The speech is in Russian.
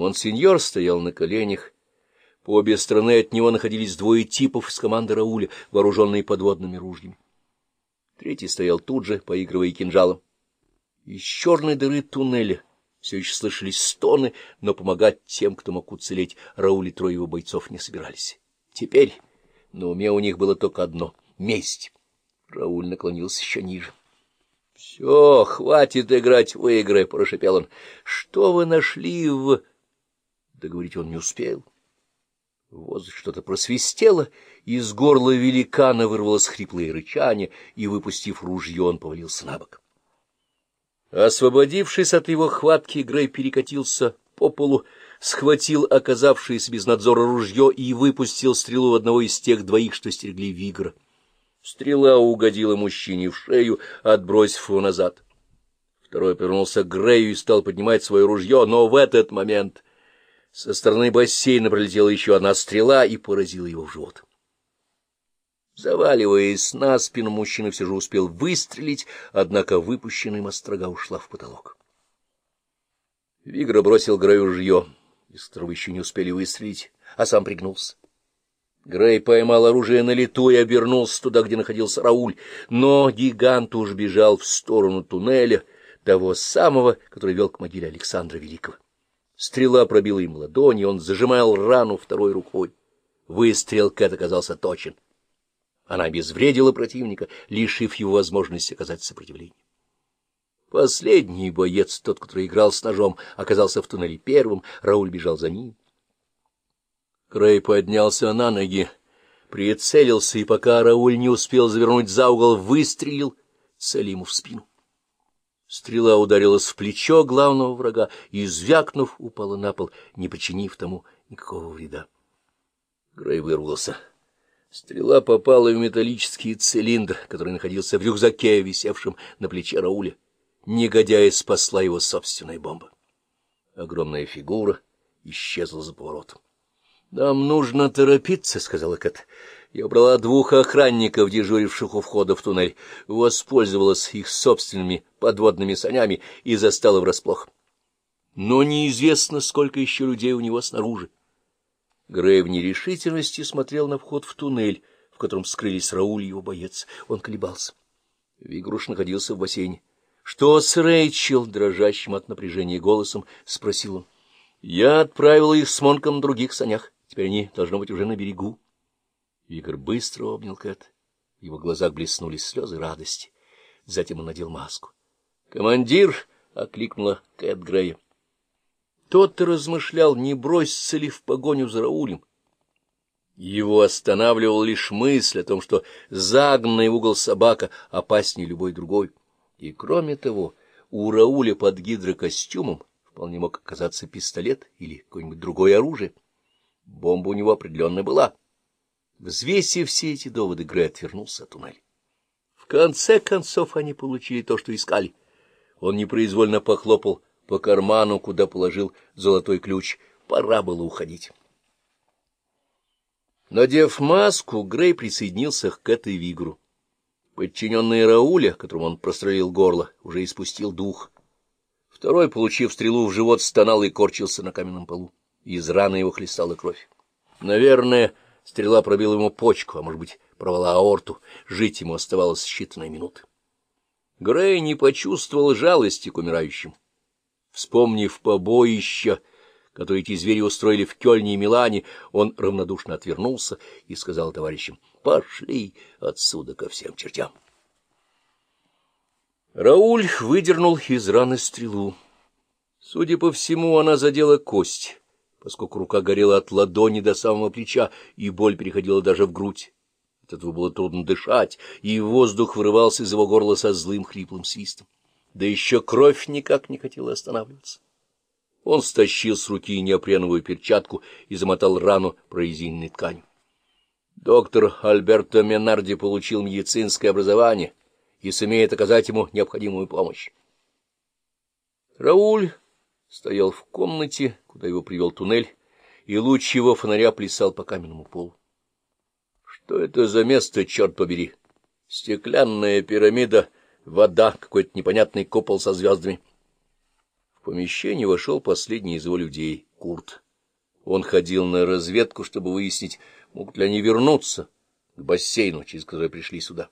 Монсеньор стоял на коленях. По обе стороны от него находились двое типов с команды Рауля, вооруженные подводными ружьями. Третий стоял тут же, поигрывая кинжалом. Из черной дыры туннеля все еще слышались стоны, но помогать тем, кто мог уцелеть, Рауль и трое его бойцов не собирались. Теперь на уме у них было только одно — месть. Рауль наклонился еще ниже. — Все, хватит играть в игры, — прошепел он. — Что вы нашли в... Договорить он не успел. Вот что-то просвистело, из горла великана вырвалось хриплое рычание, и, выпустив ружье, он повалился на бок. Освободившись от его хватки, Грей перекатился по полу, схватил оказавшееся без надзора ружье и выпустил стрелу в одного из тех двоих, что стерегли Вигра. Стрела угодила мужчине в шею, отбросив его назад. Второй повернулся к Грею и стал поднимать свое ружье, но в этот момент со стороны бассейна пролетела еще одна стрела и поразила его в живот. Заваливаясь на спину, мужчина все же успел выстрелить, однако выпущенная острога ушла в потолок. Вигра бросил Грею ружье, из которого еще не успели выстрелить, а сам пригнулся. Грей поймал оружие на лету и обернулся туда, где находился Рауль, но гигант уж бежал в сторону туннеля, того самого, который вел к могиле Александра Великого. Стрела пробила им ладони, он зажимал рану второй рукой. Выстрел Кэт оказался точен. Она обезвредила противника, лишив его возможности оказать сопротивление. Последний боец, тот, который играл с ножом, оказался в туннеле первым, Рауль бежал за ним. Крей поднялся на ноги, прицелился, и пока Рауль не успел завернуть за угол, выстрелил Салиму в спину. Стрела ударилась в плечо главного врага и, звякнув, упала на пол, не причинив тому никакого вреда. Грей вырвался. Стрела попала в металлический цилиндр, который находился в рюкзаке, висевшем на плече Рауля. Негодяя спасла его собственная бомба. Огромная фигура исчезла за поворотом. — Нам нужно торопиться, — сказала Кэт. Я убрала двух охранников, дежуривших у входа в туннель, воспользовалась их собственными подводными санями и застала врасплох. Но неизвестно, сколько еще людей у него снаружи. Грей в нерешительности смотрел на вход в туннель, в котором скрылись Рауль и его боец. Он колебался. Вигруш находился в бассейне. — Что с Рэйчел? — дрожащим от напряжения голосом спросил он. — Я отправила их с Монком на других санях. Теперь они, должно быть, уже на берегу. Игорь быстро обнял Кэт. В его глазах блеснули слезы радости. Затем он надел маску. «Командир!» — окликнула Кэт Грея. Тот размышлял, не бросится ли в погоню за Раулем. Его останавливала лишь мысль о том, что загнанный в угол собака опаснее любой другой. И кроме того, у Рауля под гидрокостюмом вполне мог оказаться пистолет или какое-нибудь другое оружие. Бомба у него определенно была. Взвесив все эти доводы, Грей отвернулся от туннеля. В конце концов они получили то, что искали. Он непроизвольно похлопал по карману, куда положил золотой ключ. Пора было уходить. Надев маску, Грей присоединился к этой вигру. Подчиненный Рауля, которому он прострелил горло, уже испустил дух. Второй, получив стрелу в живот, стонал и корчился на каменном полу. Из раны его хлестала кровь. Наверное, Стрела пробила ему почку, а, может быть, порвала аорту. Жить ему оставалось считанные минуты. Грей не почувствовал жалости к умирающим. Вспомнив побоища, которые эти звери устроили в Кёльне и Милане, он равнодушно отвернулся и сказал товарищам, «Пошли отсюда ко всем чертям». Рауль выдернул из раны стрелу. Судя по всему, она задела кость поскольку рука горела от ладони до самого плеча, и боль переходила даже в грудь. От этого было трудно дышать, и воздух вырывался из его горла со злым хриплым свистом. Да еще кровь никак не хотела останавливаться. Он стащил с руки неопреновую перчатку и замотал рану прорезиненной тканью. Доктор Альберто Менарди получил медицинское образование и сумеет оказать ему необходимую помощь. Рауль стоял в комнате, куда его привел туннель, и луч его фонаря плясал по каменному полу. Что это за место, черт побери? Стеклянная пирамида, вода, какой-то непонятный купол со звездами. В помещение вошел последний из его людей, Курт. Он ходил на разведку, чтобы выяснить, могут ли они вернуться к бассейну, через который пришли сюда.